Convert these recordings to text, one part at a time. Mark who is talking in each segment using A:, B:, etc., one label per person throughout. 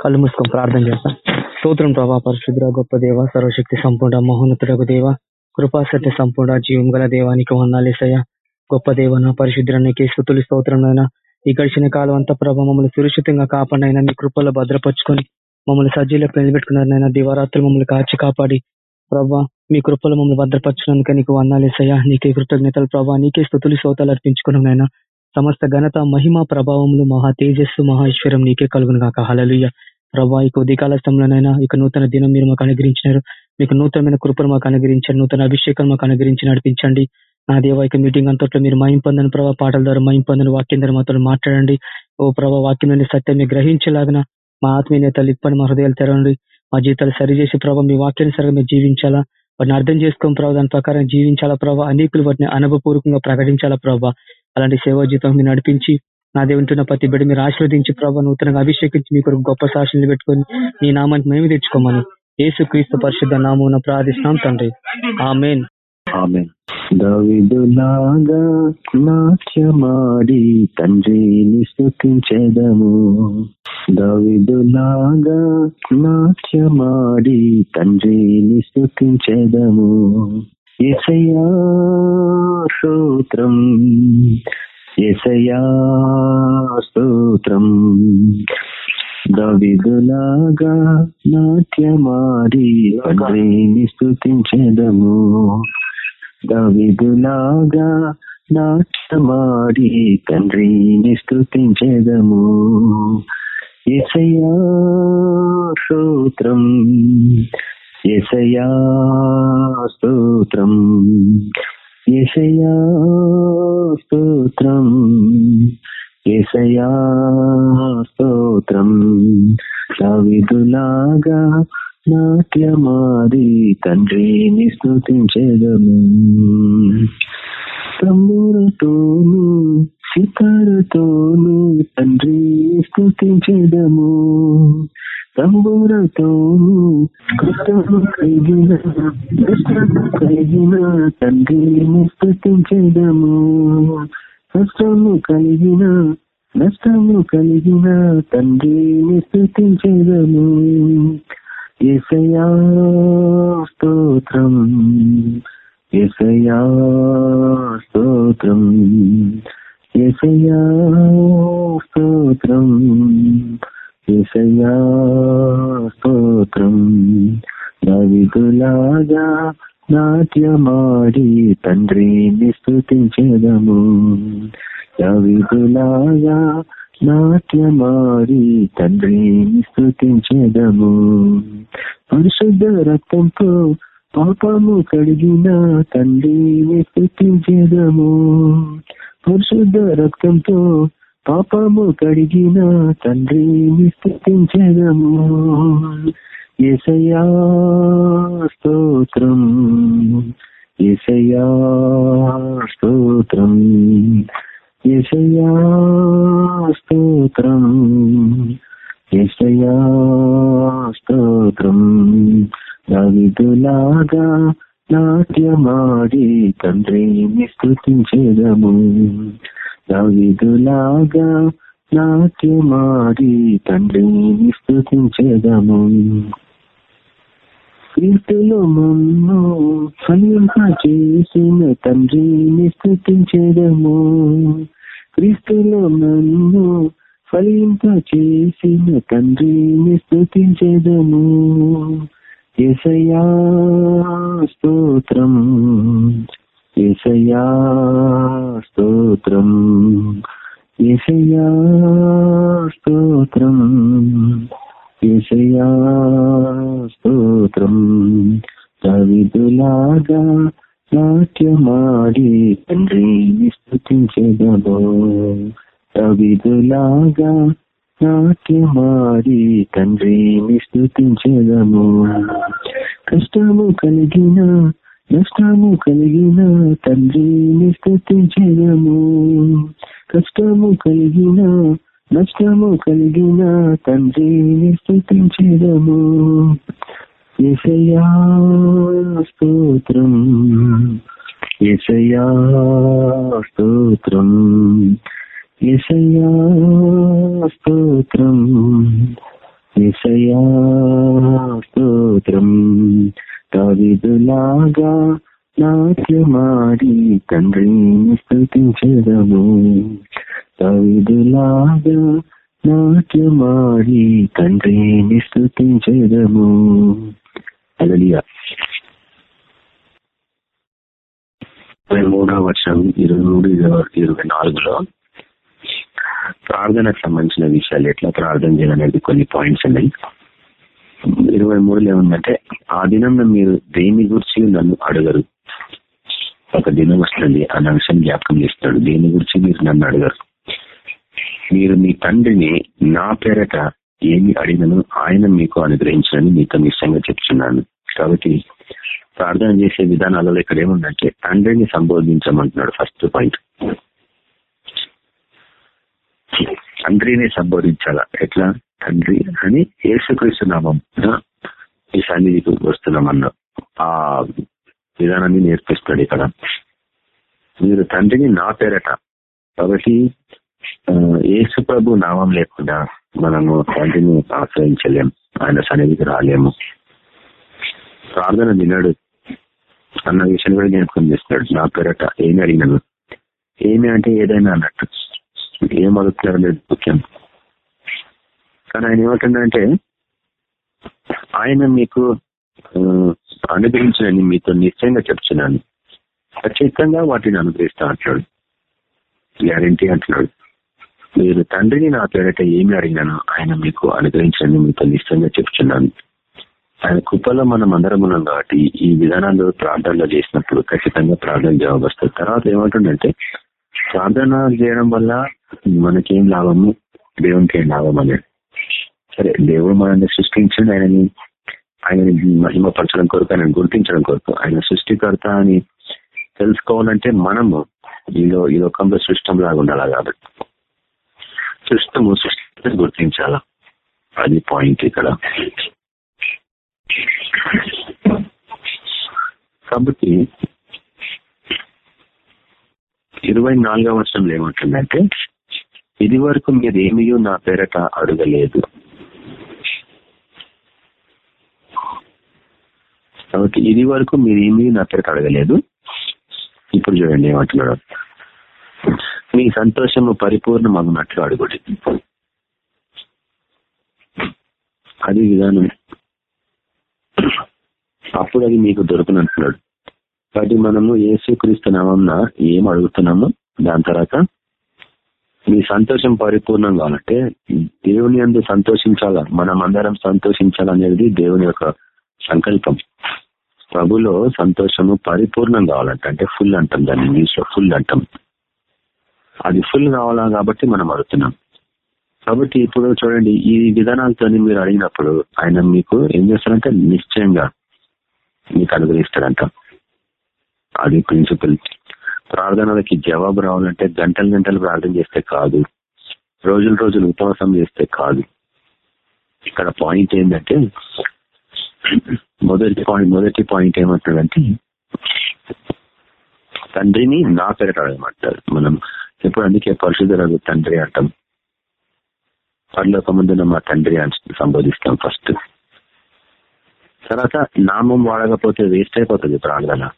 A: కళ్ళు మూసుకొని ప్రార్థన చేస్తాం. స్తోత్రం ప్రభా పరిశుద్ర గొప్ప దేవ సర్వశక్తి సంపూర్ణ మహోన్నతుడకు దేవ కృపాసత్య సంపూర్ణ జీవం గల దేవానికి వందాలేసయ్య గొప్ప దేవన పరిశుద్రానికి స్థుతులు స్తోత్రంనైనా ఈ గడిచిన కాలం అంతా ప్రభా మమ్మల్ని సురక్షితంగా కాపాడినైనా మీ కృపల్లో భద్రపరుచుకొని మమ్మల్ని సజ్జీలకు నిలబెట్టుకున్నారనైనా దివారాత్రులు మమ్మల్ని కాచి కాపాడి ప్రభా మీ కృపలు మమ్మల్ని భద్రపరచడానికి నీకు వందాలేసయ్యా నీకే కృతజ్ఞతలు ప్రభా నీకే స్థుతులు శ్రోతాలు అర్పించుకున్నాయినా సమస్త ఘనత మహిమ ప్రభావములు మహా తేజస్సు మహేశ్వరం నీకే కలుగును కాక హలలుయ్య ప్రభా ఇక ఉదయకాల స్థంలోనైనా ఇక నూతన దినం మీరు మాకు అనుగ్రహించినారు. మీకు నూతనమైన కృపను మాకు అనుగ్రహించారు. నూతన అభిషేకం మాకు అనుగ్రహించి నడిపించండి. నా దేవా ఇక మీటింగ్ అంతట్లో మీరు మయం ప్రభావ పాటల ద్వారా మయం వాక్యం ద్వారా మాతో మాట్లాడండి. ఓ ప్రభా వాక్యం సత్యాన్ని గ్రహించలాగిన మా ఆత్మీయ నేతలు ఇప్పని మా హృదయాలు తెరవండి. మా జీవితాలు సరిచేసి ప్రభావ మీ వాక్యాన్ని సరిగా మీరు జీవించాలా? వాటిని అర్థం చేసుకోని ప్రభావ దాని ప్రకారం జీవించాలా ప్రభావ అనేకులు వాటిని అనుభవపూర్వకంగా ప్రకటించాలా ప్రభావ అలాంటి సేవా జీవితం మీరు నడిపించి నా దేవుంటున్న ప్రతి బిడ్డ మీరు ఆశీర్వదించి ప్రభావ నూతనంగా అభిషేకించి మీకు గొప్ప సాక్షులు పెట్టుకొని నీ నామాన్ని మేము తెచ్చుకోమని యేసు క్రీస్తు పరిశుద్ధ నామం ప్రార్థిస్తున్నాం తండ్రి. ఆమెన్.
B: దవిదులాగా నాట్యమాడి తండ్రిని స్థుతించెదము దవిదులాగా నాట్యమాడి తండ్రిని స్థుతించెదము సూత్రం స్తోత్రం దవిదులాగా నాట్యమాడి తండ్రిని స్థుతించెదము దవిదులాగా నాట్యమాడి తండ్రిని స్థుతించదము ఎసయా స్తోత్రం ఎసయా స్తోత్రం ఎసయా స్తోత్రం ఎసయా స్తోత్రం. కవిదులాగా నాట్యమాది తండ్రిని స్థుతించదము తమ్ములతోను సితారతోను తండ్రిని స్థుతించదము సంబూరతో కృతము కలిగిన కష్టము కలిగిన తండ్రిని స్థుతించదము. కష్టము కలిగిన నష్టము కలిగిన తండ్రిని స్థుతించదము. ఎసయా స్తోత్రం. ఎసయా స్తోత్రం. ఎసయా స్తోత్రం. స్తోత్రం రవిగులాగా నాట్యమాడి తండ్రిని స్థుతించదము రవిగులాగా నాట్యమాడి తండ్రిని స్థుతించదము పరిశుద్ధ రక్తంతో పాపము కడిగిన తండ్రిని స్థుతించదము పరిశుద్ధ రక్తంతో పాపము కడిగిన తండ్రి స్థుతించదము ఎసయా స్తోత్రం. ఎసయా స్తోత్రం. ఎసయా స్తోత్రం. ఎసయా స్తోత్రం. రవిదులాగా నాట్యమాడి తండ్రిని స్థుతించదము. సవిధులాగా నాట్యమాడి తండ్రిని స్థుతించదము కీర్తులు మమ్ము ఫలింప చేసిన తండ్రిని స్థుతించదము క్రీస్తులో నన్ను ఫలింప చేసిన తండ్రిని స్థుతించదము ఎసయా స్తోత్రం. ఎసయా స్తోత్రం. ఎసయా స్తోత్రం ఎసయా స్తోత్రం. కవిదులాగా నాట్యమాడి తండ్రిని స్థుతించదము కవిదులాగా నాట్యమాడి తండ్రిని స్థుతించదము కష్టము కలిగిన నష్టము కలిగిన తండ్రిని స్థుతించదము కష్టము కలిగిన నష్టము కలిగిన తండ్రిని స్థుతించేదము ఎసయా స్తోత్రం. ఎసయా స్తోత్రం. ఎసయా స్తోత్రం. స్తోత్రం. కవిదులాగా నాట్యమాడి తండ్రిని స్థుతించదము. కవిదులాగా నాట్యమాడి తండ్రిని స్థుతించదము. అలలియా ఇరవై మూడవ వర్షం ఇరవై మూడు ఇరవై ఇరవై నాలుగులో ప్రార్థనకు సంబంధించిన విషయాలు ఎట్లా ప్రార్థన చేయాలనేది కొన్ని పాయింట్స్ ఉన్నాయి. ఇరవై మూడులో ఏముందంటే ఆ దినం మీరు దేని గురించి నన్ను అడగరు. ఒక దినం వస్తుంది అన్న విషయం జ్ఞాపకం చేస్తాడు. దేని గురించి మీరు నన్ను అడగరు. మీరు మీ తండ్రిని నా పేరట ఏమి అడిగను ఆయన మీకు అనుగ్రహించడని మీతో నిశ్చయంగా చెప్తున్నాను. కాబట్టి ప్రార్థన చేసే విధానాలలో ఇక్కడ ఏముందంటే తండ్రిని సంబోధించమంటున్నాడు ఫస్ట్ పాయింట్. తండ్రిని సంబోధించాలా? ఎట్లా? తండ్రి అని యేసుక్రీస్తు నామం ఈ సన్నిధికి వస్తున్నామన్న. ఆ విధానాన్ని నేర్పిస్తాడు ఇక్కడ. మీరు తండ్రిని నా పేరట. కాబట్టి యేసు ప్రభు నామం లేకుండా మనము తండ్రిని ఆశ్రయించలేం. ఆయన సన్నిధికి రాలేము. ప్రార్థన విన్నాడు అన్న విషయం కూడా జ్ఞాపకం చేస్తున్నాడు నా పేరట. ఏమి అడిగినాను? ఏమి అంటే ఏదైనా అన్నట్టు. ఏం అడుగుతున్నారో లేదు ముఖ్యం కానీ ఆయన ఏమంటుందంటే ఆయన మీకు అనుగ్రహించినని మీతో నిశ్చయంగా చెప్తున్నాను. ఖచ్చితంగా వాటిని అనుగ్రహిస్తా అంటున్నాడు. గ్యారంటీ అంటున్నాడు. మీరు తండ్రిని నా పేరట ఏమి అడిగినాను ఆయన మీకు అనుగ్రహించని మీతో నిశ్చయంగా చెప్తున్నాను. ఆయన కుప్పలో మనం అందరం ఉన్నాం కాబట్టి ఈ విధానాలు ప్రార్థనలో చేసినప్పుడు ఖచ్చితంగా ప్రార్థన జవాబు వస్తుంది. తర్వాత ఏమంటుండంటే ప్రార్థన చేయడం వల్ల మనకేం లాభము? దేవునికి ఏం లాభం అనేది సరే దేవుడు మనల్ని సృష్టించండి ఆయనని ఆయనని మహిమపరచడం కొరకు ఆయన గుర్తించడం కొరకు ఆయన సృష్టికర్త అని తెలుసుకోవాలంటే మనము ఈ ఈ లోకంలో సృష్టం లాగా ఉండాలా కాబట్టి సృష్టము సృష్టిని గుర్తించాల? అది పాయింట్ ఇక్కడ. కాబట్టి ఇరవై నాలుగవ వర్షంలో ఏమంటుందంటే ఇది వరకు మీరేమియో నా పేరట అడగలేదు. కాబట్టి ఇది వరకు మీరు నా పేరట అడగలేదు. ఇప్పుడు చూడండి ఏమంటున్నాడు మీ సంతోషము పరిపూర్ణమగినట్లు అడుగుడి. అది విధానం. అప్పుడు అది మీకు దొరకనంటున్నాడు కాబట్టి మనము ఏసుక్రీస్తు నామం ఏం అడుగుతున్నాము దాని తర్వాత మీ సంతోషం పరిపూర్ణం కావాలంటే దేవుని అందు సంతోషించాలా మనం అందరం సంతోషించాలనేది దేవుని యొక్క సంకల్పం. ప్రభులో సంతోషము పరిపూర్ణం కావాలంట అంటే ఫుల్ అంటాం దాన్ని ఇంగ్లీష్లో ఫుల్ అంటాం. అది ఫుల్ కావాలా కాబట్టి మనం అడుగుతున్నాం. కాబట్టి ఇప్పుడు చూడండి ఈ విధానాలతో మీరు అడిగినప్పుడు ఆయన మీకు ఏం చేస్తారంటే నిశ్చయంగా మీకు అనుగ్రహిస్తాడంట. అది ప్రిన్సిపల్ ప్రార్థనలకి జవాబు రావాలంటే గంటలు గంటలు ప్రార్థన చేస్తే కాదు. రోజులు రోజులు ఉపవాసం చేస్తే కాదు. ఇక్కడ పాయింట్ ఏంటంటే మొదటి పాయింట్ మొదటి పాయింట్ ఏమంటాడంటే తండ్రిని నా పేరట అడగమంటారు. మనం ఎప్పుడు అందుకే పరిశుద్ధులకు తండ్రి అంటాం. పర్లోక ముందున మా తండ్రి అని సంబోధిస్తాం ఫస్ట్. తర్వాత నామం వాడకపోతే వేస్ట్ అయిపోతుంది ప్రార్థన.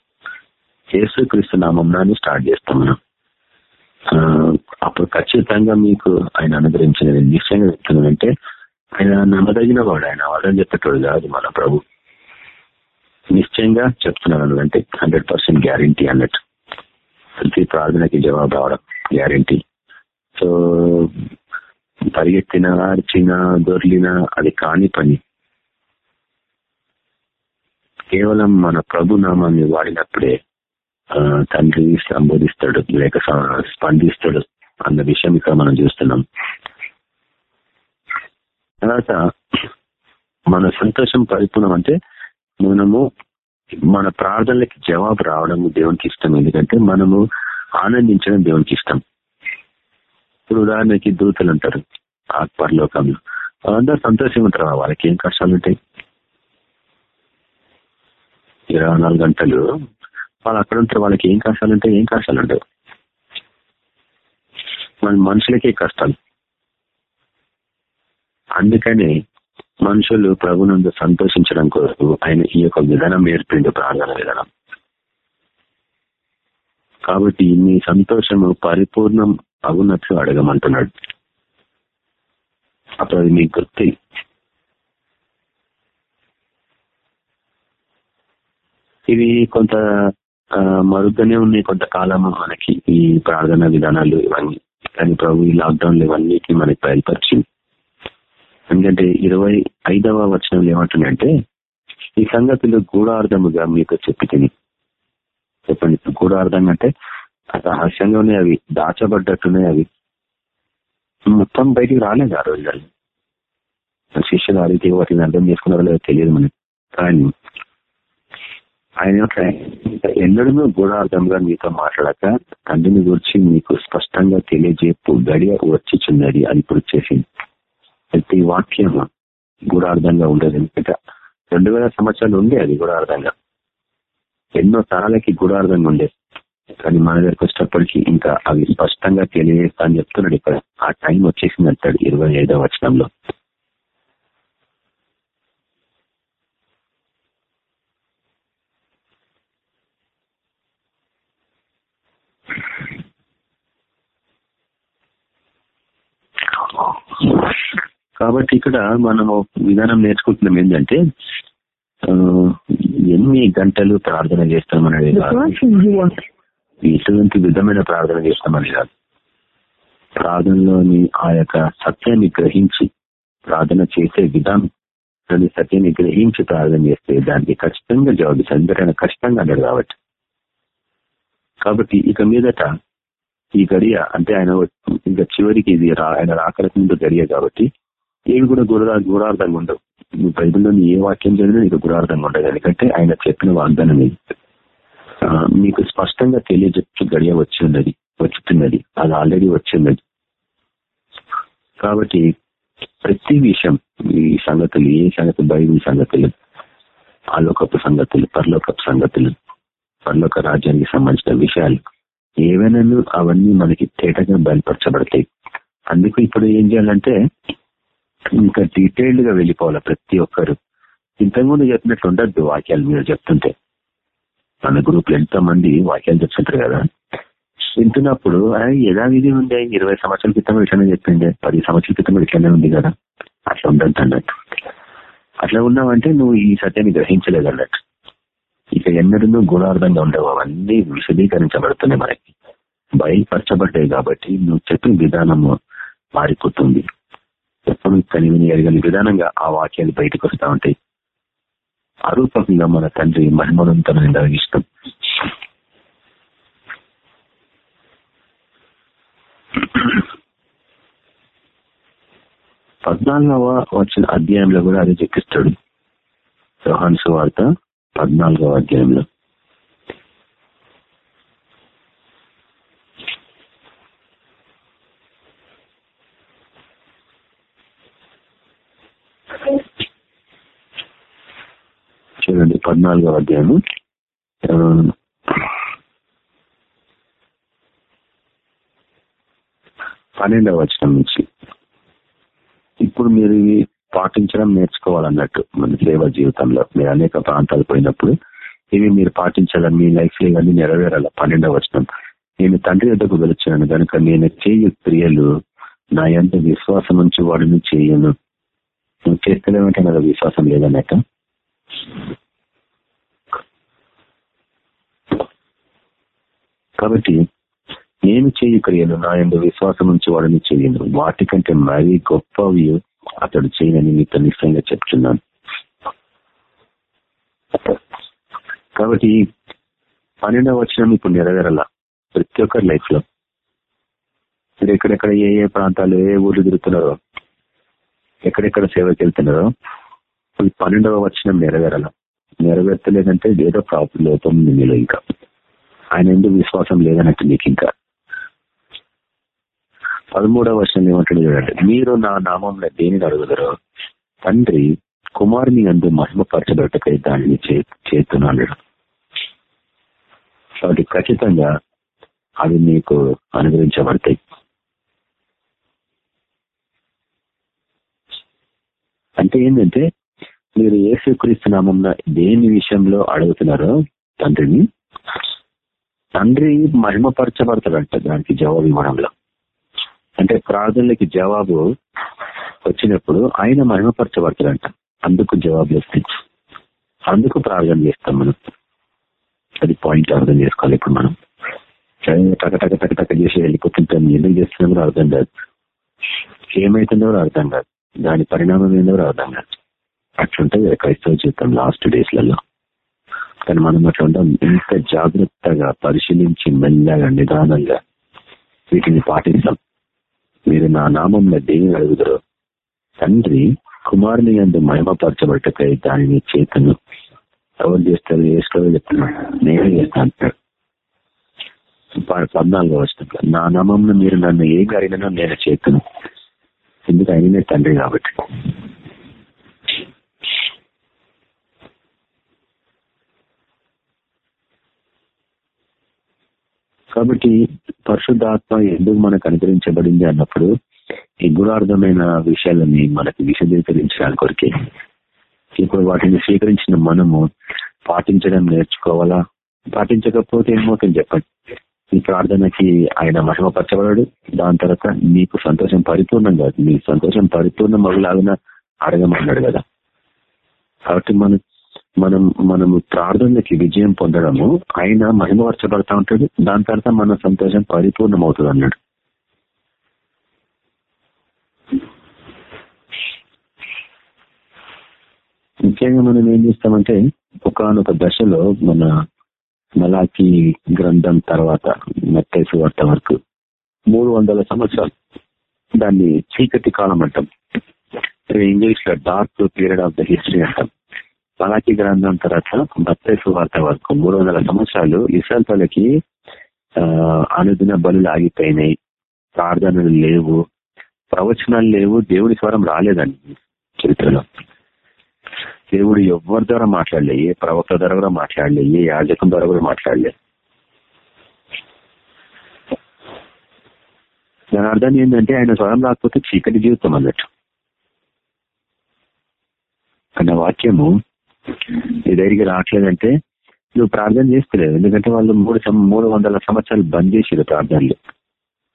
B: క్రీస్తు నామంనాన్ని స్టార్ట్ చేస్తాం మనం అప్పుడు ఖచ్చితంగా మీకు ఆయన అనుగ్రహించినది నిశ్చయంగా చెప్తున్నానంటే ఆయన నమ్మదగిన వాడు ఆయన వాళ్ళని చెప్పేటోడు కాదు మన ప్రభు. నిశ్చయంగా చెప్తున్నాను అంటే హండ్రెడ్ పర్సెంట్ గ్యారంటీ అన్నట్టు. ప్రతి ప్రార్థనకి జవాబు రావడం గ్యారంటీ. సో పరిగెత్తిన అరిచిన దొర్లిన అది కాని పని. కేవలం మన ప్రభు నామాన్ని వాడినప్పుడే తండ్రి సంబోధిస్తాడు లేక స్పందిస్తాడు అన్న విషయం ఇక్కడ మనం చూస్తున్నాం. తర్వాత మన సంతోషం పరిపూర్ణం అంటే మనము మన ప్రార్థనలకి జవాబు రావడం దేవునికి ఇష్టం. ఎందుకంటే మనము ఆనందించడం దేవునికి ఇష్టం. ఇప్పుడు ఉదాహరణకి దూతలు ఉంటారు పరలోకంలో. అందరు సంతోషంగా ఉంటారు? వాళ్ళకి ఏం కష్టాలు ఉంటాయి? ఇరవై నాలుగు గంటలు వాళ్ళు అక్కడ ఉంటారు వాళ్ళకి ఏం కష్టాలు ఉంటాయి ఏం కష్టాలు ఉండవు. మన మనుషులకే కష్టాలు. అందుకని మనుషులు ప్రభునందు సంతోషించడం కొరకు ఆయన ఈ యొక్క విధానం నేర్పిండు ప్రార్థన విధానం. కాబట్టి మీ సంతోషము పరిపూర్ణం అవునట్లు అడగమంటున్నాడు. అప్పుడు అది మీ గుర్తి. ఇవి కొంత ఆ, మరుగ్గానే ఉన్నాయి కొంతకాలము మనకి ఈ ప్రార్థన విధానాలు ఇవన్నీ. కానీ ప్రభు ఈ లాక్డౌన్లు ఇవన్నీ మనకి బయలుపరిచింది ఎందుకంటే ఇరవై ఐదవ వచనంలో ఏమంటున్నాయంటే ఈ సంగతులు గూఢార్థముగా మీకు చెప్పి తిని చెప్పండి గూఢార్థం అంటే రహస్యంగానే ఉన్నాయి అవి దాచబడ్డట్టునే అవి. మొత్తం బయటికి రాలేదు ఆ రోజులలో శిష్యులు ఆ రీతి వాటిని అర్థం చేసుకున్నారో లేదో తెలియదు మనకి. కానీ ఆయన యొక్క ఎన్నడూ గూఢార్థంగా మీతో మాట్లాడక తండ్రిని గురించి మీకు స్పష్టంగా తెలియజేపు గడియ వచ్చిచున్నది అది ఇప్పుడు చేసింది. ప్రతి వాక్యం గూఢార్థంగా ఉండదు. ఎందుకంటే రెండు వేల సంవత్సరాలు ఉండే అది గూఢార్థంగా ఎన్నో తరాలకి గూఢార్థంగా ఉండేది కానీ మన దగ్గరకు వచ్చేటప్పటికి ఇంకా అవి స్పష్టంగా తెలియజేస్తా అని చెప్తున్నాడు ఇక్కడ. ఆ టైం వచ్చేసింది అంటాడు ఇరవై ఐదవ వచనంలో. కాబట్టి ఇక్కడ మనం విధానం నేర్చుకుంటున్నాం ఏంటంటే ఎన్ని గంటలు ప్రార్థన చేస్తామనేది
C: The
B: కాదు. ఎటువంటి విధమైన ప్రార్థన చేస్తామని కాదు. ప్రార్థనలోని ఆ యొక్క సత్యాన్ని గ్రహించి ప్రార్థన చేసే విధానం దాని సత్యాన్ని గ్రహించి ప్రార్థన చేస్తే దానికి ఖచ్చితంగా జవాబు అందరైనా ఖచ్చితంగా అన్నాడు కాబట్టి కాబట్టి ఇక మీదట ఈ గడియ అంటే ఆయన ఇంకా చివరికి ఇది ఆయన రాకరకు ముందు గడియ కాబట్టి ఏవి కూడా గుర గురార్థంగా ఉండవు. మీ బైబిల్లో ఏ వాక్యం చదివినా నీకు గురార్థంగా ఉండదు. ఎందుకంటే ఆయన చెప్పిన వాగ్దానం ఇది. మీకు స్పష్టంగా తెలియజెప్పు గడియ వచ్చి ఉన్నది వచ్చుతున్నది. అది ఆల్రెడీ వచ్చిన్నది కాబట్టి ప్రతి విషయం ఈ సంగతులు ఏ సంగతి బైబిల్ సంగతులు ఆలోకపు సంగతులు పరలోకపు సంగతులు పరలోక రాజ్యానికి సంబంధించిన విషయాలు ఏవైనా అవన్నీ మనకి తేటగా బయలుపరచబడతాయి. అందుకు ఇప్పుడు ఏం చేయాలంటే ఇంకా డీటెయిల్డ్గా వెళ్ళిపోవాలి ప్రతి ఒక్కరు. ఇంతకుముందు చెప్పినట్లు ఉండద్దు వాక్యాలు మీరు చెప్తుంటే. మన గ్రూప్లో ఎంతో మంది వాక్యాలు చెప్తుంటారు కదా. వింటున్నప్పుడు యథావిధి ఉంది? ఇరవై సంవత్సరాల క్రితం ఇట్లానే చెప్పిండే. పది సంవత్సరాల క్రితం ఇట్లానే ఉంది కదా. అట్లా ఉండద్దు అన్నట్టు. అట్లా ఉన్నావంటే నువ్వు ఈ సత్యాన్ని గ్రహించలేదు అన్నట్టు ఇక ఎన్నడూ గుణార్థంగా ఉండవు. అవన్నీ విశదీకరించబడుతున్నాయి మనకి. బయలుపరచబడ్డాయి కాబట్టి నువ్వు చెప్పిన విధానము మారిపోతుంది. ఎప్పుడు కనివిని ఎరగని విధానంగా ఆ వాక్యాలు బయటకు వస్తూ ఉంటాయి. అరూపకంగా మన తండ్రి మహిమనంతమైన ఇష్టం. పద్నాలుగవ వచ్చిన అధ్యాయంలో కూడా అది చెప్పిస్తాడు యోహాన్ సువార్త పద్నాలుగవ అధ్యాయంలో. చూడండి పద్నాలుగవ అధ్యాయము. పన్నెండవ వచనం నుంచి. ఇప్పుడు మీరు పాటించడం నేర్చుకోవాలన్నట్టు మన సేవ జీవితంలో. మీరు అనేక ప్రాంతాలు పోయినప్పుడు ఇవి మీరు పాటించాలని మీ లైఫ్లో ఇవన్నీ నెరవేరాల. పన్నెండవ వచనం. నేను తండ్రి వద్దకు వెలుచున్నాను కనుక నేను చేయు క్రియలు నా ఎంత విశ్వాసం నుంచి వాడిని చేయను. నువ్వు చేస్తలేమంటే నాకు విశ్వాసం లేదన్నట్టు. కాబట్టి నేను చేయు క్రియలు నా ఎందు విశ్వాసం నుంచి వాడిని చేయను. వాటికంటే మరీ గొప్పవి అతడు చేయనని మీతో నిశ్చయంగా చెప్తున్నాను కాబట్టి పన్నెండవ వచనం ఇప్పుడు నెరవేరాల ప్రతి ఒక్కరి లైఫ్లో మీరు ఎక్కడెక్కడ ఏ ఏ ప్రాంతాలు ఏ ఊర్లు తిరుగుతున్నారో ఎక్కడెక్కడ సేవకి వెళ్తున్నారో ఈ పన్నెండవ వచనం నెరవేరాల. నెరవేర్తలేదంటే ఏదో ప్రాబ్లం లోపం మీలో ఇంకా. ఆయన ఎందుకు విశ్వాసం లేదన్నట్టు నీకు ఇంకా పదమూడవ వర్షం ఏమంటాడు చూడండి. మీరు నా నామంలో దేనిని అడుగుదరో తండ్రి కుమారుని అందు మహిమపరచబెట్టకై దానిని చేస్తున్నాడు కాబట్టి ఖచ్చితంగా అవి మీకు అనుగ్రహించబడతాయి. అంటే ఏంటంటే మీరు ఏసుక్రీస్తు నామంలో దేని విషయంలో అడుగుతున్నారో తండ్రిని? తండ్రి మహిమపరచబడతాడంట దానికి జవాబు ఇవ్వడంలో. అంటే ప్రార్థనలకి జవాబు వచ్చినప్పుడు ఆయన మహిమపరచబడతాడంట. అందుకు జవాబు వస్తాయి. అందుకు ప్రార్థన చేస్తాం మనం. అది పాయింట్ అర్థం చేసుకోవాలి ఇప్పుడు మనం. టక టక టక టక చేసి వెళ్ళిపోతుంటాం ఎందుకు చేస్తున్నాం అర్థం కాదు. ఏమైతుందో అర్థం కాదు. దాని పరిణామం ఏందో అర్థం కాదు. అట్లుంటుంది క్రైస్తవ జీవితం లాస్ట్ డేస్లలో కానీ మనం అట్లా ఉంటాం. ఇంత జాగ్రత్తగా పరిశీలించి మెల్లగా నిదానంగా వీటిని పాటిస్తాం. మీరు నా నామంలో దేని అడుగుదరో? తండ్రి కుమారుని అందు మహిమపరచబట్టకై దానిని చేతను ఎవరు చేస్తారు? చేసుకోవాలో చెప్తున్నాడు. నేనే చేస్తాను పద్నాలుగో వస్తుంది నా నామంలో మీరు నన్ను ఏం అడిగినా నేను చేతును. ఎందుకు ఆయననే తండ్రి కాబట్టి. కాబట్టి పరిశుద్ధాత్మ ఎందుకు మనకు అనుగ్రహించబడింది అన్నప్పుడు ఈ గుణార్థమైన విషయాలని మనకు విశదీకరించడానికి కొరికే. ఇప్పుడు వాటిని స్వీకరించిన మనము పాటించడం నేర్చుకోవాలా? పాటించకపోతే ఏమవుతుంది చెప్పండి? ఈ ప్రార్థనకి ఆయన మహిమపరచబడాడు. దాని తర్వాత మీకు సంతోషం పరిపూర్ణం కాదు మీ సంతోషం పరిపూర్ణం అగులాగిన అడగమన్నాడు కదా. కాబట్టి మనం మనం మనము ప్రార్థనకి విజయం పొందడము ఆయన మహిమవర్చబడతా ఉంటాడు దాని తర్వాత మన సంతోషం పరిపూర్ణం అవుతుంది అన్నాడు ముఖ్యంగా మనం ఏం చేస్తామంటే ఒకనొక దశలో మన మలాకి గ్రంథం తర్వాత మెత్తైసు వార్త వరకు మూడు వందల సంవత్సరాలు దాన్ని చీకటి కాలం అంటాం ఇంగ్లీష్లో dark period of the history అంటాం. పలాకి గ్రంథం తర్వాత బత్తేసు వార్త వరకు మూడు వందల సంవత్సరాలు ఇసల్తలకి అనుదిన బలు ఆగిపోయినాయి. ప్రార్థనలు లేవు. ప్రవచనాలు లేవు. దేవుడి స్వరం రాలేదండి చరిత్రలో. దేవుడు ఎవరి ద్వారా మాట్లాడలే ఏ ప్రవక్త ద్వారా కూడా మాట్లాడలే ఏ యాజకం ద్వారా కూడా మాట్లాడలే. దాని అర్థం ఏంటంటే ఆయన స్వరం రాకపోతే చీకటి జీవితం అన్నట్టు. అన్న వాక్యము నీ దగ్గరికి రావట్లేదంటే నువ్వు ప్రార్థన చేస్తలేవు. ఎందుకంటే వాళ్ళు మూడు మూడు వందల సంవత్సరాలు బంద్ చేసారు ప్రార్థనలు.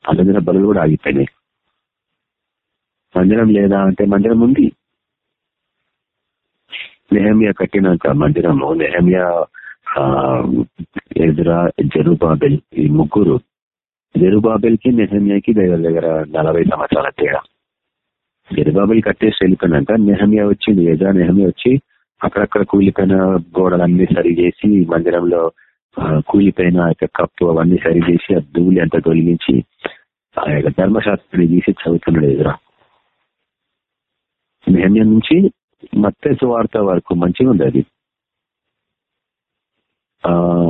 B: అందులో బలు కూడా ఆగిపోయినాయి. మందిరం లేదా అంటే మందిరం ఉంది. నెహమియా కట్టినాక మందిరము నెహమియా ఎదురా జరుబాబెల్ ఈ ముగ్గురు. జరుబాబెల్కి నెహమియాకి దగ్గర దగ్గర నలభై సంవత్సరాల తేడా. జరుబాబెల్ కట్టేసి వెళ్ళిపోయినాక నెహమియా వచ్చింది ఎదురా నెహమియా వచ్చి అక్కడక్కడ కూలిపోయిన గోడలన్నీ సరి చేసి మందిరంలో కూలిపోయిన కప్పు అవన్నీ సరి చేసి ఆ ధూళి అంతా తొలగించి ఆ యొక్క ధర్మశాస్త్రాన్ని తీసి చదువుతున్నాడు ఎదురా. నెహమియా నుంచి మత్తే సువార్త వరకు మంచిగా ఉంది అది.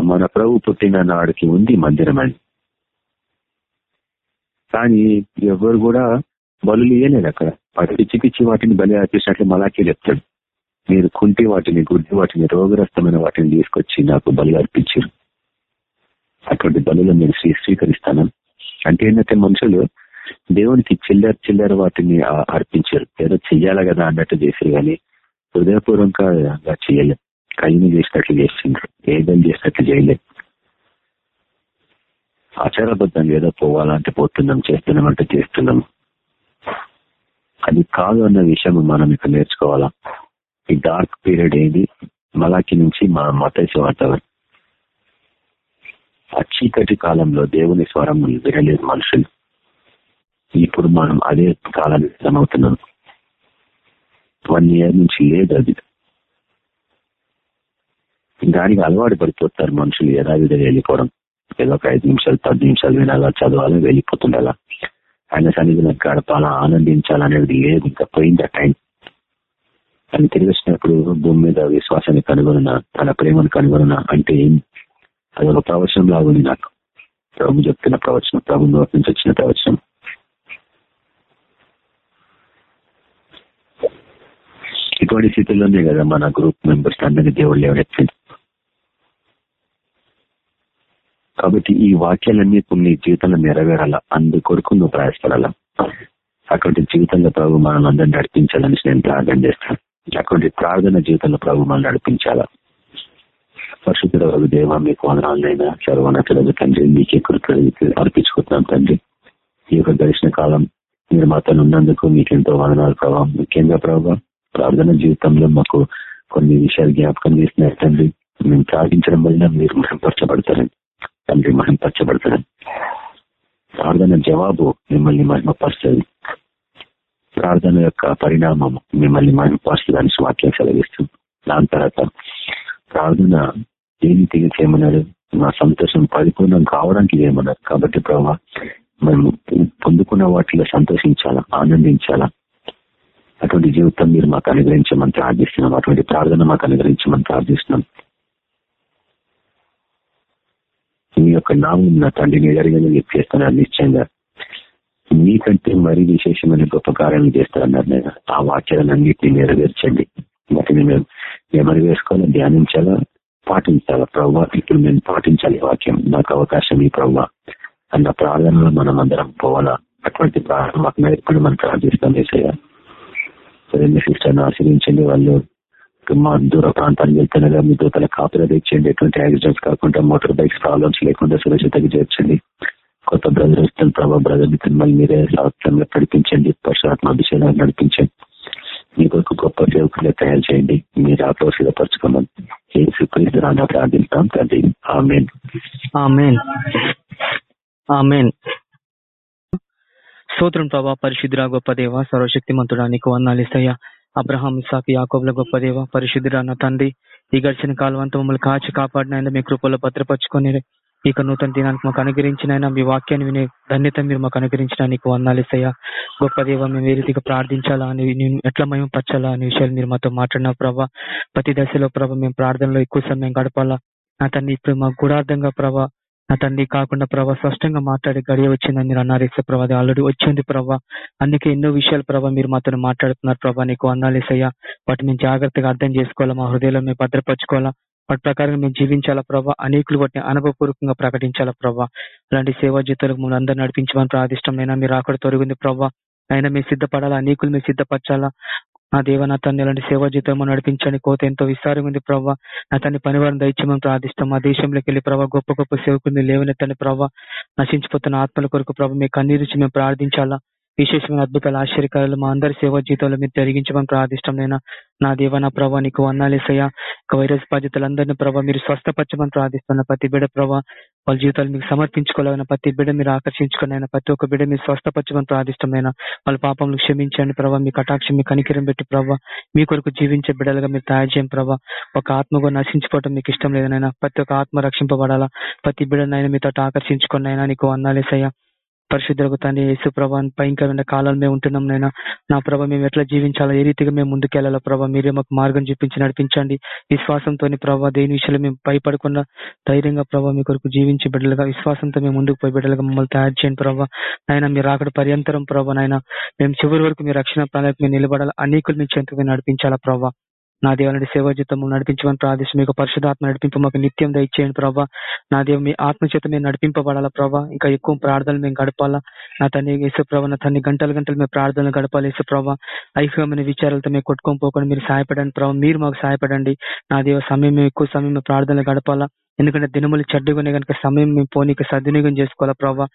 B: మన ప్రభు పుట్టిన నాడికి ఉంది మందిరం అని కానీ ఎవరు కూడా బలు ఇయ్యలేదు అక్కడ. పిచ్చి పిచ్చి వాటిని బలి అర్పించినట్లు మలాకే చెప్తాడు. మీరు కుంటి వాటిని గుడ్డి వాటిని రోగరస్తమైన వాటిని తీసుకొచ్చి నాకు బలి అర్పించారు. అటువంటి బలులు నేను స్వీకరిస్తాను. అంటే ఏంటంటే మనుషులు దేవునికి చిల్లర చిల్లర వాటిని అర్పించారు. ఏదో చెయ్యాలి కదా అన్నట్టు చేశారు కానీ హృదయపూర్వకంగా చేయలేదు కయ్యని చేసినట్లు చేసిండ్రు. ఏదైనా చేసినట్లు చేయలేదు ఆచారబద్ధంగా ఏదో పోవాలంటే పోతున్నాం చేస్తున్నాం అంటే చేస్తున్నాం. అది కాదు అన్న విషయం మనం ఇక్కడ నేర్చుకోవాలా? ఈ డార్క్ పీరియడ్ ఏది? మలాకి నుంచి మా మతేసి వాతావరణం. ఆ చీకటి కాలంలో దేవుని స్వరం వినలేదు మనుషులు. ఇప్పుడు మనం అదే కాలాన్ని సమవుతున్నాం వన్ ఇయర్ నుంచి లేదు అది. దానికి అలవాటు పడిపోతారు మనుషులు యథావిధిగా వెళ్ళిపోవడం. ఏదో ఒక ఐదు నిమిషాలు పది నిమిషాలు వినాలా చదవాలని వెళ్ళిపోతుండాలా. ఆయన సన్నిధిలో గడపాలా ఆనందించాలనేది లేదు. ఇంకా పోయింది ఆ టైం? అని తిరిగి వచ్చినప్పుడు భూమి మీద విశ్వాసాన్ని కనుగొన తన ప్రేమను కనుగొన అంటే అది ఒక ప్రవచనం లాగుంది నాకు. ప్రభు చెప్తున్న ప్రవచనం ప్రభు నోటి నుంచి వచ్చిన ప్రవచనం. ఇటువంటి స్థితిలోనే కదా మన గ్రూప్ మెంబర్స్ అందరినీ దేవుళ్ళు ఎవరెత్తింది కాబట్టి ఈ వాక్యాలన్నీ కొన్ని జీవితంలో నెరవేరాల? అందుకొరకు నువ్వు ప్రయాసపడాలా? అటువంటి జీవితంలో ప్రభు మనం అందరినీ నడిపించాలని నేను ప్రార్థన చేస్తాను. అటువంటి ప్రార్థన జీవితంలో ప్రభు మనం నడిపించాలా? పరిశుద్ధుడు దేవ మీకు వందనాలైనా చదవనట్లేదు తండ్రి మీకే కృతజ్ఞతలు అర్పించుకుంటున్నాం తండ్రి. ఈ యొక్క దర్శన కాలం మీరు మాతో ఉన్నందుకు మీకు ఎంతో వందనాలు ప్రభావం ముఖ్యంగా ప్రభావ ప్రార్థన జీవితంలో మాకు కొన్ని విషయాలు జ్ఞాపకం చేసినారు తండ్రి. మేము ప్రార్థించడం వల్ల మీరు మహింపరచబడతారని. తండ్రి మహింపరచబడతారని. ప్రార్థన జవాబు మిమ్మల్ని మహిమపరుస్తుంది. ప్రార్థన యొక్క పరిణామం మిమ్మల్ని మహిమపరుస్తుందని వాక్యం సెలవిస్తుంది దాని తర్వాత ప్రార్థన దేని తిరిగి చేయమన్నారు మా సంతోషం పరిపూర్ణం కావడానికి ఏమన్నారు కాబట్టి ప్రభావ మేము పొందుకున్న వాటిలో సంతోషించాలా? ఆనందించాలా? అటువంటి జీవితం మీరు మాకు అనుగ్రహించమని ప్రార్థిస్తున్నాం. అటువంటి ప్రార్థన మాకు అనుగ్రహించమని ప్రార్థిస్తున్నాం. మీ యొక్క నామం నా తండ్రిని ఎదరిగానే మీరు చేస్తున్నారు నిశ్చయంగా మీకంటే మరి విశేషమైన గొప్ప కార్యాలను చేస్తారన్నారు నేను. ఆ వాక్యాలను అన్నింటినీ నెరవేర్చండి. వాటిని మేము నెమరు వేసుకోవాలా ధ్యానించాలా? పాటించాలా? ప్రవ్వా ఇప్పుడు మేము పాటించాలి వాక్యం. నాకు అవకాశం ఈ ప్రవ్వా. అన్న ప్రార్థనలో మనం అందరం పోవాలా? అటువంటి ప్రార్థన మాకు నేర్పడి మనం ప్రార్థిస్తాం వేసేయ సిస్టర్ని ఆశ్రయించండి. వాళ్ళు మా దూర ప్రాంతానికి వెళ్తుండగా మీ దూతల కాపులు తెచ్చండి ఎటువంటి యాక్సిడెంట్స్ కాకుండా మోటార్ బైక్స్ ప్రాబ్లమ్స్ లేకుండా సురక్షితంగా చేర్చండి. కొత్త బ్రదర్ వస్తున్న ప్రభా బ్రదర్ మళ్ళీ మీరే సాత్వంగా నడిపించండి పరశురాత్మ అభిషేకాలు నడిపించండి. మీ కొరకు గొప్ప సేవకులుగా తయారు చేయండి మీరు ఆటో సిద్ధపరచుకోమని ఏ సుఖిస్తూ రానా ప్రార్థిస్తాం తండ్రి. ఆమెన్.
A: ఆమెన్. ఆమెన్. స్తోత్రం ప్రభా పరిశుద్ధురా గొప్ప దేవ సర్వశక్తి సర్వశక్తిమంతుడా నీకు వందాలిస్తయ్యా అబ్రహాం ఇసాక్ యాకోబ్ల గొప్ప దేవ పరిశుద్ధురా నా తండ్రి. ఈ గడిచిన కాలం అంతా మమ్మల్ని కాచి కాపాడినైనా మీ కృపలో భద్రపరుచుకొని ఇక నూతన దినానికి మాకు అనుగ్రహించిన మీ వాక్యాన్ని వినే ధన్యత మీరు మాకు అనుగ్రహించిన నీకు వందాలిస్తయ్యా గొప్ప దేవ మేము ఏ రీతిగా ప్రార్థించాలా అని ఎట్లా మేము పచ్చాలా అనే విషయాలు మీరు మాతో మాట్లాడిన ప్రభా. ప్రతి దశలో ప్రభా మేము ప్రార్థనలో ఎక్కువ సమయం గడపాలా. నా తన్ని ఇప్పుడు మాకు గుడార్థంగా ప్రభా నా తండ్రి కాకుండా ప్రభా స్పష్టంగా మాట్లాడే గడియ వచ్చిందని మీరు అన్నారు. ఇస్తే ప్రభా అది ఆల్రెడీ వచ్చింది ప్రభా. అందుకే ఎన్నో విషయాలు ప్రభా మీరు మాతో మాట్లాడుతున్నారు ప్రభా నీకు వందాలేసయ్యా వాటి మేము జాగ్రత్తగా అర్థం చేసుకోవాలా మా హృదయంలో మేము భద్రపరచుకోవాలా. వాటి ప్రకారం మేము జీవించాలా ప్రభా? అనేకులు వాటిని అనుభవపూర్వకంగా ప్రకటించాలా ప్రభా? అలాంటి సేవా జీతాలకు మమ్మల్ని అందరూ నడిపించమని ప్రార్థిష్టమైనా మీరు అక్కడ తొలగింది ప్రభా. అయినా మీరు సిద్ధపడాలా? అనేకులు మీరు సిద్ధపరచాలా? నా దేవ నా తన్ని సేవా జీతం నడిపించని కోత ఎంతో విస్తారంగా ఉంది ప్రభావ నా తన్ని పనివారం దయచేమని ప్రార్థిస్తాం మా దేశంలోకి వెళ్ళి ప్రభావ గొప్ప గొప్ప సేవకుని లేవనెత్తని ప్రభావ నశించిపోతున్న ఆత్మల కొరకు ప్రభావ మీ కన్నీరుచి మేము ప్రార్థించాలా? విశేషమైన అద్భుతాలు ఆశ్చర్యకాలు మా అందరి సేవా జీవితంలో మీరు జరిగించమని ప్రార్థిష్టం నా దేవ నా ప్రభా నీకు వన్నాలేసయ్యా వైరస్ బాధితులందరినీ ప్రభావ మీరు స్వస్థపరచమని ప్రార్థిస్తున్న ప్రతి బిడ ప్రభావ వాళ్ళ జీవితాలు మీకు సమర్పించుకోలేగిన ప్రతి బిడ మీరు ఆకర్షించుకున్న ప్రతి ఒక్క బిడ మీరు స్వస్థపరచమని ప్రార్థిష్టమైన వాళ్ళ పాపంలో క్షమించండి ప్రభావ మీ కటాక్షం మీ కనికిరం పెట్టి ప్రభావ మీ కొరకు జీవించే బిడ్డలుగా మీరు తయారు చేయం ప్రభావ ఒక ఆత్మగా నశించుకోవటం మీకు ఇష్టం లేదనైనా ప్రతి ఒక్క ఆత్మ రక్షింపబడాలా. ప్రతి బిడ్డనైనా మీతో ఆకర్షించుకున్నైనా నీకు అన్నాలేసయ్యా పరిశుద్ధులకు తండ్రి యేసు ప్రభా భయంకరమైన కాలాలు మేము ఉంటున్నాం నైనా నా ప్రభ మేము ఎట్లా జీవించాలా ఏ రీతిగా మేము ముందుకెళ్ళాలా ప్రభా మీరే మాకు మార్గం చూపించి నడిపించండి. విశ్వాసంతో ప్రభా దేని విషయంలో మేము భయపడకుండా ధైర్యంగా ప్రభావ మీ కొరకు జీవించి బిడ్డలుగా విశ్వాసంతో మేము ముందుకు పోయి బిడ్డలుగా మమ్మల్ని తయారు చేయండి ప్రభావ నాయన మీరు అక్కడ పర్యంతరం ప్రభా నాయన మేము చివరి వరకు మీ రక్షణ ప్రణాళిక మీరు నిలబడాలి అనేకులు మీ చెంతకు నడిపించాలా ప్రభావ నా దేవాలని సేవా జీతం నడిపించమని ప్రార్థిస్తూ మీకు పరిశుధాత్మ నడిపింపు మాకు నిత్యం దయచేయండి ప్రభా. నా దేవ మీ ఆత్మచేత మేము నడిపింపబడాలా ప్రభావ ఇంకా ఎక్కువ ప్రార్థనలు మేము గడపాలా. నా తన్ని వేసే ప్రభా నా తన్ని గంటలు గంటలు మేము ప్రార్థనలు గడపాలి వేసే ప్రభావ ఐక్యమైన విచారాలతో మేము కొట్టుకొని పోకుండా మీరు సహాయపడండి ప్రభావ మీరు మాకు సహాయపడండి. నా దేవ సమయం మేము ఎక్కువ సమయం మేము ప్రార్థనలు గడపాలా. ఎందుకంటే దినములు చెడ్డగానే కనుక సమయం మేము పోనీకి సద్వినియోగం చేసుకోవాలా ప్రభా.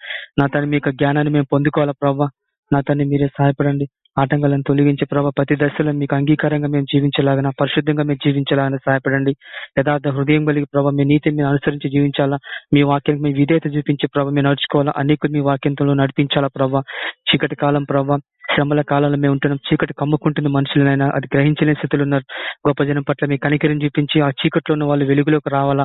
A: నా తన మీ జ్ఞానాన్ని మేము పొందుకోవాలా ప్రభావ నా తన్ని మీరే సహాయపడండి. ఆటంకాలను తొలగించే ప్రభావ ప్రతి దశలో మీకు అంగీకారంగా మేము జీవించలాగిన పరిశుద్ధంగా మేము జీవించాలని సహాయపడండి. యథార్థ హృదయం కలిగి ప్రభావ మీ నీతిని మీరు అనుసరించి జీవించాలా మీ వాక్యానికి మీ విధేయత చూపించే ప్రభావ మీరు నడుచుకోవాలా అనేకులు మీ వాక్యంతో నడిపించాలా ప్రభావ చీకటి కాలం ప్రభావ శ్రమల కాలంలో మేము ఉంటున్నాం చీకటి కమ్ముకుంటున్న మనుషులనైనా అది గ్రహించలేని స్థితిలో ఉన్నారు. గొప్ప జనం పట్ల మీ కనికరిని చూపించి ఆ చీకట్లో ఉన్న వాళ్ళు వెలుగులోకి రావాలా.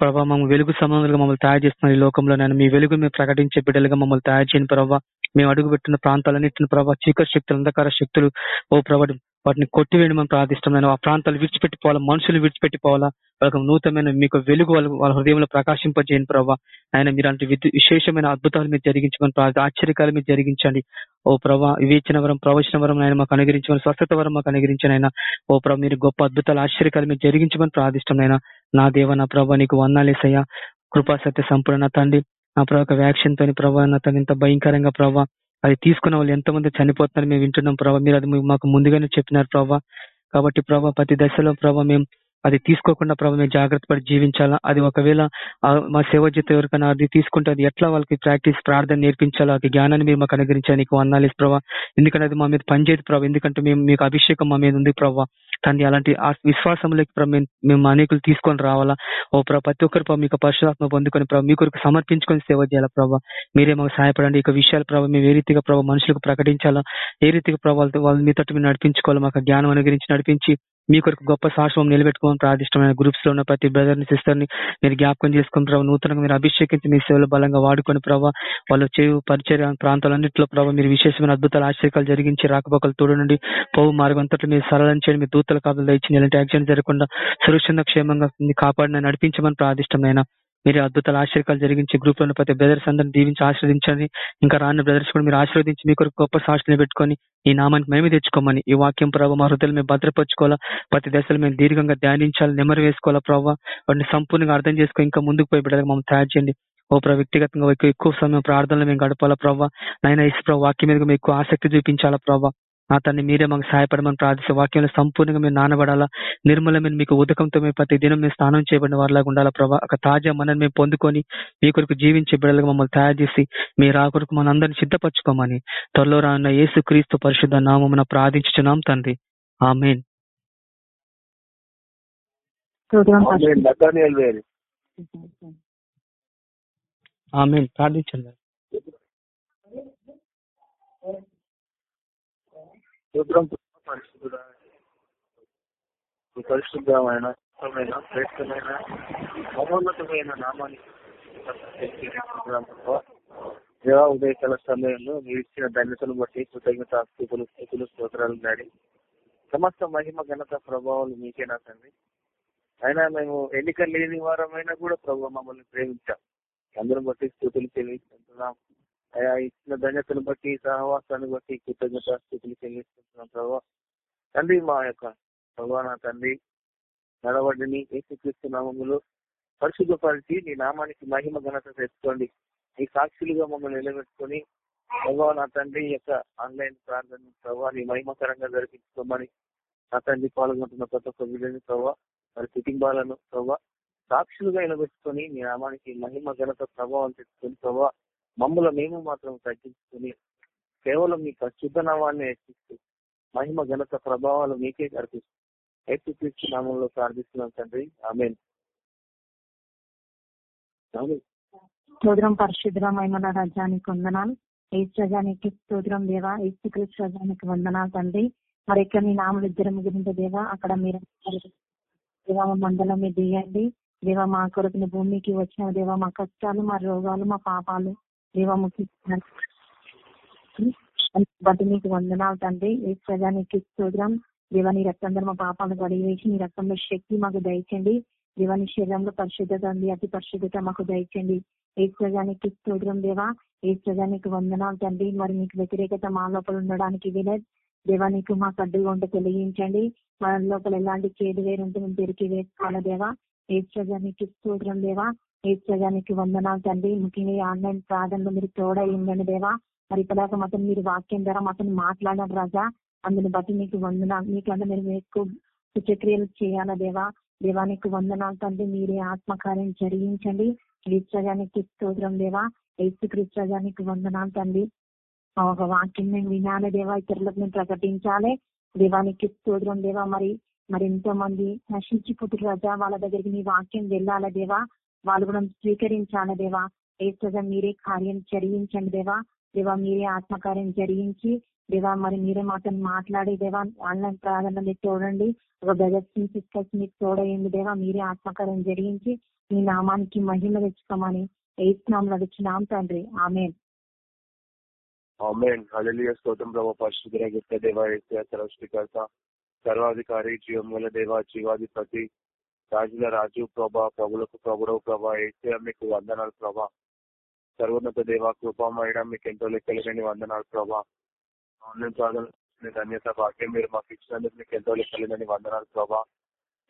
A: ప్రభావ మమ్మల్ని వెలుగు సమానంగా మమ్మల్ని తయారు చేస్తున్నారు ఈ లోకంలోనైనా మీ వెలుగు మేము ప్రకటించే బిడ్డలుగా మమ్మల్ని తయారు చేయని ప్రభావ మేము అడుగుపెట్టిన ప్రాంతాలన్నింటిని ప్రభావ చీకటి శక్తులు అంధకార శక్తులు ఓ ప్రభావ వాటిని కొట్టివేయడం మనం ప్రార్థిస్తున్నాను ఆ ప్రాంతాలు విడిచిపెట్టిపోవాలా? మనుషులు విడిచిపెట్టిపోవాలా? వాళ్ళకి నూతనమైన మీకు వెలుగు వాళ్ళ వాళ్ళ హృదయంలో ప్రకాశింపజేయండి ప్రభావ ఆయన మీరు అంటే విశేషమైన అద్భుతాలు మీరు జరిగించమని ప్రార్థి ఆశ్చర్యకాలు మీరు జరిగించండి. ఓ ప్రభా వివేచన వరం ప్రవచన వరం ఆయన మాకు అనుగ్రహించమని స్వస్థత వరం మాకు అనుగరించిన ఓ ప్రభా మీరు గొప్ప అద్భుతాలు ఆశ్చర్యకాలు మీరు జరిగించమని ప్రార్థిష్టమైన నా దేవ నా ప్రభా నీకు వందాలేసయ్యా కృపా సత్య సంపూర్ణ తండ్రి. నా ప్రభావ వ్యాక్సిన్ తోని ప్రభావ నా తను ఇంత భయంకరంగా ప్రభావ అది తీసుకున్న వాళ్ళు ఎంతమంది చనిపోతున్నారు మేము వింటున్నాం ప్రభావ మీరు అది మాకు ముందుగానే చెప్పినారు ప్రభావ కాబట్టి ప్రభావ ప్రతి దశలో ప్రభావ మేము అది తీసుకోకుండా ప్రభు మేము జాగ్రత్త పడి జీవించాలా? అది ఒకవేళ మా సేవ జీతం ఎవరికైనా అది తీసుకుంటే అది ఎట్లా వాళ్ళకి ప్రాక్టీస్ ప్రార్థన నేర్పించాలో? అది జ్ఞానాన్ని మీరు మాకు అనుగ్రహించాలి నీకు వందాలి ప్రభావ ఎందుకంటే అది మా మీద పనిచేయదు ప్రభావ ఎందుకంటే మేము మీకు అభిషేకం మా మీద ఉంది ప్రభావ తండ్రి అలాంటి ఆ విశ్వాసంలోకి ప్రభావ మేము- మేము అనేకులు తీసుకొని రావాలా? ఓ ప్రభావ ప్రతి ఒక్కరు ప్రభావ మీకు పరిశుధాత్మ పొందుకొని ప్రభావ మీ కొరకు సమర్పించుకొని సేవ చేయాలా ప్రభావ మీరే మాకు సహాయపడండి. ఇక విషయాలు ప్రభావ మేము ఏ రీతిగా ప్రభావ మనుషులకు ప్రకటించాలా? ఏ రీతిగా ప్రభావాలతో వాళ్ళు మీతో మేము నడిపించుకోవాలి? మాకు జ్ఞానం అనుగ్రహించి నడిపించి మీ కొరకు గొప్ప సాక్ష్యం నిలబెట్టుకోమని ప్రార్థిష్టమైన గ్రూప్స్లో ఉన్న ప్రతి బ్రదర్ని సిస్టర్ని మీరు జ్ఞాపకం చేసుకుని ప్రభావ నూతనంగా మీరు అభిషేకించి మీ సేవలు బలంగా వాడుకొని ప్రభావ వాళ్ళు చేయు పరిచర్య ప్రాంతాలన్నింటిలో ప్రభావ మీరు విశేషమైన అద్భుతాలు ఆశ్చర్యాలు జరిగించి రాకపోకలు తోడు నుండి పోవు మార్గం అంతట్లో మీరు సరళం చేయండి మీ దూతల కాపులు ఇచ్చి ఎలాంటి యాక్సిడెంట్ జరగకుండా సురక్షితంగా క్షేమంగా కాపాడిన నడిపించమని ప్రార్థిష్టమైన మీరు అద్భుతాలు ఆశ్చర్యాలు జరిగించి గ్రూప్లో ప్రతి బ్రదర్స్ అందరిని దీవించి ఆశ్రవదించండి. ఇంకా రాని బ్రదర్స్ కూడా మీరు ఆశీర్వదించి మీ కొరకు గొప్ప సాక్షులు పెట్టుకొని ఈ నామానికి మేమే తెచ్చుకోమని ఈ వాక్యం ప్రభావ మా హృదయలు మేము భద్రపరచుకోవాలా? ప్రతి దశలు మేము దీర్ఘంగా ధ్యానించాలి నెమరు వేసుకోవాలా ప్రభావ వాటిని సంపూర్ణంగా అర్థం చేసుకో ఇంకా ముందుకు పోయి బిడ్డగా మమ్మల్ని తయారు చేయండి. ఓ ప్ర వ్యక్తిగతంగా ఎక్కువ ఎక్కువ సమయం ప్రార్థనలు మేము గడపాలా ప్రభావ నైనా ఇసు ప్రభావ వాక్యం మీద మేము ఎక్కువ ఆసక్తి చూపించాలా ప్రభావ నా తన్ని మీరే మాకు సహాయపడమని ప్రార్థిస్తే వాక్యంలో సంపూర్ణంగా మీరు నానబడాలా? నిర్మలమైన మీకు ఉదకంతో మేము ప్రతి దినం మేము స్నానం చేయబడిన వారిలాగా ఉండాలా ప్రభావ ఒక తాజా మనని మేము పొందుకొని మీ కొరకు జీవించే బిడ్డలుగా మమ్మల్ని తయారు చేసి మీ రా కొరకు మనందరిని సిద్ధపరచుకోమని త్వరలో రానున్న యేసు క్రీస్తు పరిశుద్ధ నామమున ప్రార్థించుచున్నాం తండ్రి. ఆమెన్.
D: వేరు.
A: ఆమెన్. ప్రార్థించండి.
D: శుభ్రం పరిశుద్ధుడా. పరిశుద్ధమైన ఉత్తమమైన, శ్రేష్టమైన మహోన్నతమైన నామానికి దేవా ఉదయకాల సమయంలో మీరు ఇచ్చిన ధన్యతను బట్టి కృతజ్ఞత స్థితులు స్థితులు స్తోత్రాలు దాడి సమస్త మహిమ ఘనత ప్రభావాలు మీకేనా తండ్రి. అయినా మేము ఎన్నిక లేని వారమైనా కూడా ప్రభావ మమ్మల్ని ప్రేమించాం. అందరం బట్టి స్థుతులు చెల్లిస్తుంటున్నాం అయా ఇచ్చిన ధన్యతను బట్టి సహవాసాన్ని బట్టి కృతజ్ఞత స్థితిని చెల్లిస్తున్నాం ప్రభావ తండ్రి మా యొక్క భగవాన్ నా తండ్రి నడవడిని ఏసుక్రీస్తు నామములు పరిశుద్ధపరిచి నీ నామానికి మహిమ ఘనత తెచ్చుకోండి. నీ సాక్షులుగా మమ్మల్ని నిలబెట్టుకొని ప్రభావ నా తండ్రి యొక్క ఆన్లైన్ ప్రార్థన ప్రభావ నీ మహిమకరంగా జరిపించుకోమని నా తండ్రి పాల్గొంటున్న ప్రతి ఒక్క వీడియోని ప్రభావ మరి కుటుంబాలను ప్రభావ సాక్షులుగా నిలబెట్టుకొని నీ నామానికి మహిమ ఘనత ప్రభావం తెచ్చుకొని ప్రభావ మమ్మల్ని మేము మాత్రం తగ్గించుకుని కేవలం మీ పరిశుద్ధ నామాన్ని హెచ్చిస్తూ మహిమ ఘనత ప్రభావాలు మీకే అర్పిస్తూ హెచ్చు నామంలో ప్రార్థిస్తున్నాం తండ్రి. ఆమె
C: స్తోత్రం పరిశుద్ధమైన రజానికి వందనాలు. ఏసు రజానికి స్తోత్రం దేవా. ఏసు క్రీస్తు రజానికి వందనాలు తండ్రి. మరి ఇక్కడ మీ నామలు ఇద్దరు ముగింపు దేవా. అక్కడ మీరు దేవా మా మండలం మీద దిగండి. దేవా మా కొరకు భూమికి వచ్చిన దేవా మా కష్టాలు మా రోగాలు మా పాపాలు దేవా ముఖ్య బట్టి నీకు వందనాలు తండ్రి. ఏసు ప్రజానికి స్తోత్రం. దేవాని రక్తం రక్తంలో మా పాపాలు వేసి నీ రక్తంలో శక్తి మాకు దయచండి. దేవాని శరీరంలో పరిశుద్ధత ఉంది అతి పరిశుద్ధత మాకు దయచండి. ఏ ప్రజానికి స్తోత్రం దేవా. ఏ ప్రజానికి వందనాలు తండ్రి. మరి మీకు వ్యతిరేకత మా లోపల ఉండడానికి వీలేదు. దేవా నీకు మా కడ్డుగా ఉంటే తెలియజేయండి మన లోపల ఎలాంటి చేదు వేరుంటే మేము తిరిగి వేసుకోవాలి దేవా. ఏ ప్రజానికి స్తోత్రం దేవా. ఏ వందనాలు తండ్రి. ముఖ్యంగా ఈ ఆన్లైన్ ప్రార్థనలో మీరు తోడై దేవా. మరి ఇప్పటిదాకా మాత్రం మీరు వాక్యం ద్వారా మాతో మాట్లాడారు రాజా. అందుని బట్టి మీకు వందనాలు. మీకు అంటే మీరు ఎక్కువ సూచక్రియలు చేయాలా దేవా? దేవానికి వందనాలు తండ్రి. మీరే ఆత్మకార్యం జరిగించండి. క్రీస్తజానికి స్తోత్రం దేవా. ఏసు క్రీస్తజానికి వందనాలు తండ్రి. ఒక వాక్యం మేము వినాలి దేవా. ఇతరులకు మేము ప్రకటించాలి. దేవానికి స్తోత్రం దేవా. మరి మరి ఎంతో మంది నశించిపోతున్న రాజా. వాళ్ళ దగ్గరికి మీ వాక్యం వెళ్ళాలా దేవా? వాళ్ళు కూడా స్వీకరించాను దేవా. ఏసుగా మీరే కార్యం జరిగించండి దేవా. దేవా మీరే ఆత్మకార్యం జరిగించి దేవా మరి మీరే మాతో మాట్లాడి దేవా ఆన్లైన్ ప్రార్థన మీరు చూడండి ఒక బ్రదర్స్ సిస్టర్స్ మీకు తోడైంది దేవా. మీరే ఆత్మకార్యం జరిగించి మీ నామానికి మహిమ తెచ్చుకోమని ఎయిత్ నామంలో తండ్రి. ఆమె
D: ఆమేన్. హల్లెలూయా. స్తోత్రం ప్రభు. గొప్ప దేవ సర్వాధికారి దేవ జీవాధిపతి రాజుల రాజు ప్రభా ప్రభులకు ప్రభుడవు ప్రభా ఏసయ్య మీకు వందనాలు ప్రభా. సర్వోన్నత దేవ కృపామయడం మీకు ఎంతో లెక్కలేని వందనాలు ప్రభా. ఆన్లైన్ ప్రార్థన మీ ధన్యత భాగ్యం మీరు మాకు ఇచ్చినందుకు మీకు ఎంతో లెక్కలేని వందనాలు ప్రభా.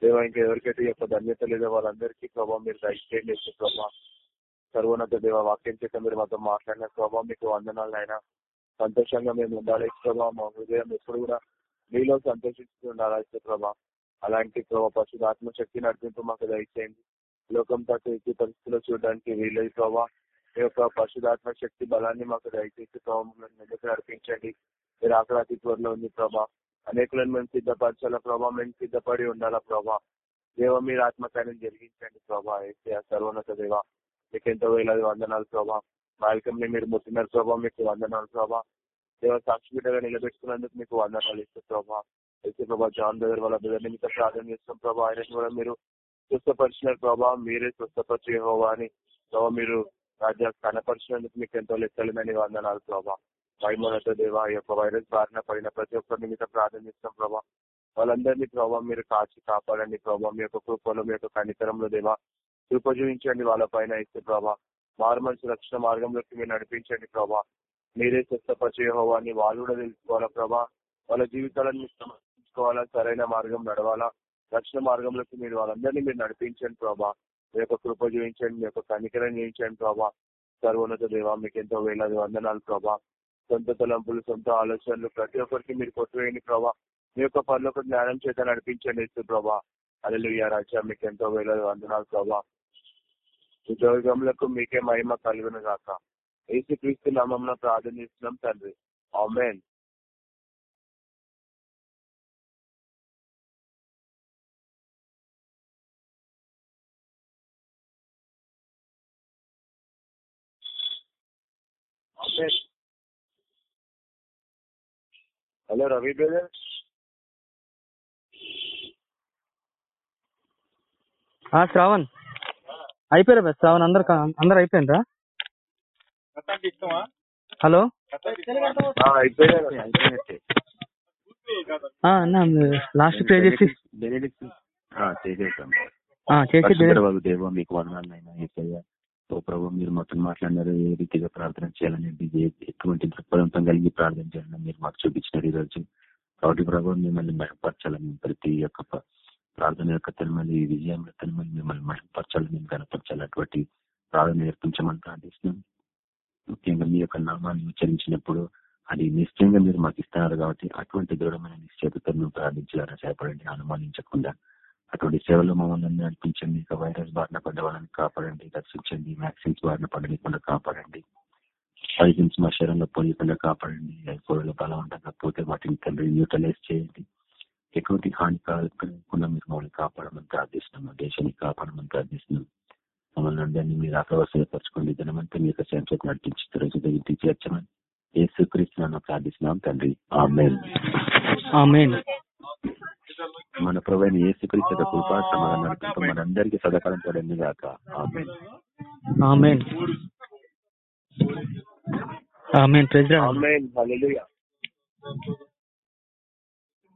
D: దేవ ఇంకా ఎవరికైతే యొక్క ధన్యత లేదో వాళ్ళందరికీ ప్రభావ మీరు దయచేయండి ప్రభా. సర్వోన్నత దేవ వాక్యం చేత మీరు మాతో మాట్లాడిన ప్రభావ మీకు వందనాలు అయినా సంతోషంగా మేము ఉండాలి ప్రభావ మా హృదయం ఎప్పుడు కూడా మీలో సంతోషిస్తూ ఉండాలి ప్రభా. అలాంటి ప్రభావ పరిశుధాత్మ శక్తి నడిపింపు మాకు దయచేయండి. లోకంతో ఎత్తి పరిస్థితుల్లో చూడడానికి వీలేదు ప్రభావ మీ యొక్క పరిశుధాత్మ శక్తి బలాన్ని మాకు దయచేసి ప్రభావం నడిపించండి. మీరు అక్కడ అతి త్వరలో ఉంది ప్రభా. అనేకులను మేము సిద్ధపరచాలా ప్రభా? మేము సిద్ధపడి ఉండాలా ప్రభా? దేవ మీరు ఆత్మకార్యం జరిగించండి ప్రభా. ఏసీ సర్వోన్నత దేవ మీకు ఎంతో వేలాది వందనాలు ప్రభా. మాల్కం మీరు ముట్టినారు ప్రభా మీకు వందనాలు ప్రభా. దేవ సాక్షి బిడ్డగా నిలబెట్టుకున్నందుకు మీకు వందనాలు ఇస్తే ప్రభా. అయితే ప్రభా జాన్ బ్రదర్ వాళ్ళ బ్రదర్ నిమిత్తం ప్రార్థన చేస్తాం ప్రభా. ఆయన కూడా మీరు స్వస్థపరిచినారు ప్రభా. మీరే స్వస్థపరిచే హోవా అని ప్రభా మీరు రాజ్య కనపరిచినందుకు మీకు ఎంతో లెక్కలేదని వందనాలు ప్రభా. వైమోనత దేవ ఈ యొక్క వైరస్ బారిన పడిన ప్రతి ఒక్కరి నిమిత్తం ప్రార్థన చేస్తాం ప్రభా. వాళ్ళందరినీ ప్రభావ మీరు కాచి కాపాడండి ప్రభావ మీ యొక్క కృపలో మీ యొక్క కనికరంలో దేవా కృప చూపించండి వాళ్ళ పైన ఇస్తే ప్రభా. మారు మనిషి రక్షణ మార్గంలోకి మీరు నడిపించండి ప్రభా. మీరే స్వస్థపరిచే హోవా అని వాళ్ళు కూడా తెలుసుకోవాలా ప్రభా. వాళ్ళ జీవితాలను మీరు సరైన మార్గం నడవాలా? రక్షణ మార్గంలోకి మీరు వాళ్ళందరినీ మీరు నడిపించండి ప్రభా. మీ యొక్క కృప చూపించండి మీ యొక్క కనికరం చూపించండి ప్రభా. సర్వోన్నత దేవ మీకు ఎంతో వేలాది వందనాలు ప్రభా. సొంత తలంపులు సొంత ఆలోచనలు ప్రతి ఒక్కరికి మీరు కొట్టువేయండి ప్రభా. మీ యొక్క పనులు ఒక జ్ఞానం చేత నడిపించండి ప్రభా. అల్లెలు రాజా మీకు ఎంతో వేలాది వందనాలు ప్రభా. ఉద్యోగములకు మీకే మహిమ కలుగును గాక. ఏసు క్రీస్తు నామం ప్రార్థనిస్తున్నాం తండ్రి. ఆమెన్. హలో రవి బ్రదర్
A: ఆ శ్రావణ్. అయిపోయారా బస్ శ్రావణ్? అందరు అందరు అయిపోయినరా హలో? అన్న లాస్ట్ ప్రే చేసి
B: బెనెడిక్ట్ ఆ, చేసేసాం
A: ఆ, చేసి
B: పరిశుద్ధ బాబు దేవ మీకు ఏసయ్య. ఓ ప్రభు మీరు మొత్తం మాట్లాడినారు ఏ రీతిగా ప్రార్థన చేయాలనేది ఎటువంటి దృక్పథంతో కలిగి ప్రార్థన చేయాలని మీరు మాకు చూపించినారు ఈరోజు. కాబట్టి ప్రభు మిమ్మల్ని మహిమపరచాలని ప్రతి ఒక్క ప్రార్థన యొక్క తనమని ఈ విజయంలో తనమని మిమ్మల్ని మహిమపరచాలని మేము కనపరచాలి. అటువంటి ప్రార్థన నేర్పించమని ప్రార్థిస్తున్నాం. ముఖ్యంగా మీ యొక్క నామాన్ని ఉచ్చరించినప్పుడు అది నిశ్చయంగా మీరు మాకు ఇస్తున్నారు కాబట్టి అటువంటి దృఢమైన నిశ్చయతతో మేము ప్రార్థించాలని సహాయపడండి అనుమానించకుండా. అటువంటి సేవలు మమ్మల్ని నడిపించండి. ఇక వైరస్ బారిన పడ్డ వాళ్ళని కాపాడండి. రక్షించండి. వ్యాక్సిన్స్ బారిన పడలేకుండా కాపాడండి. వైద్యన్స్ మా శరీరంలో పోయకుండా కాపాడండి. ఐఫోర్లో బలం పోతే వాటిని తండ్రి న్యూట్రలైజ్ చేయండి. ఎటువంటి హాని కాకుండా మీరు మమ్మల్ని కాపాడమని ప్రార్థిస్తున్నాం. దేశాన్ని కాపాడమని ప్రార్థిస్తున్నాం. మమ్మల్ని అందరినీ మీరు ఆకవసరపరచుకోండి ధనమంతా మీ యొక్క సంచకు నడిపించి రోజు దగ్గరికి చేర్చమని ఏసుక్రీస్తున్నాను ప్రార్థిస్తున్నాం. తండ్రి ఆమె
A: ఆమెన్.
B: మన ప్రవైన ఏసుక్రీస్తు యొక్క కృపా సమాధానం మనందరికీ సదాకాలం పడండి కాక amen.
A: Amen. Amen. President.
D: Amen. Hallelujah.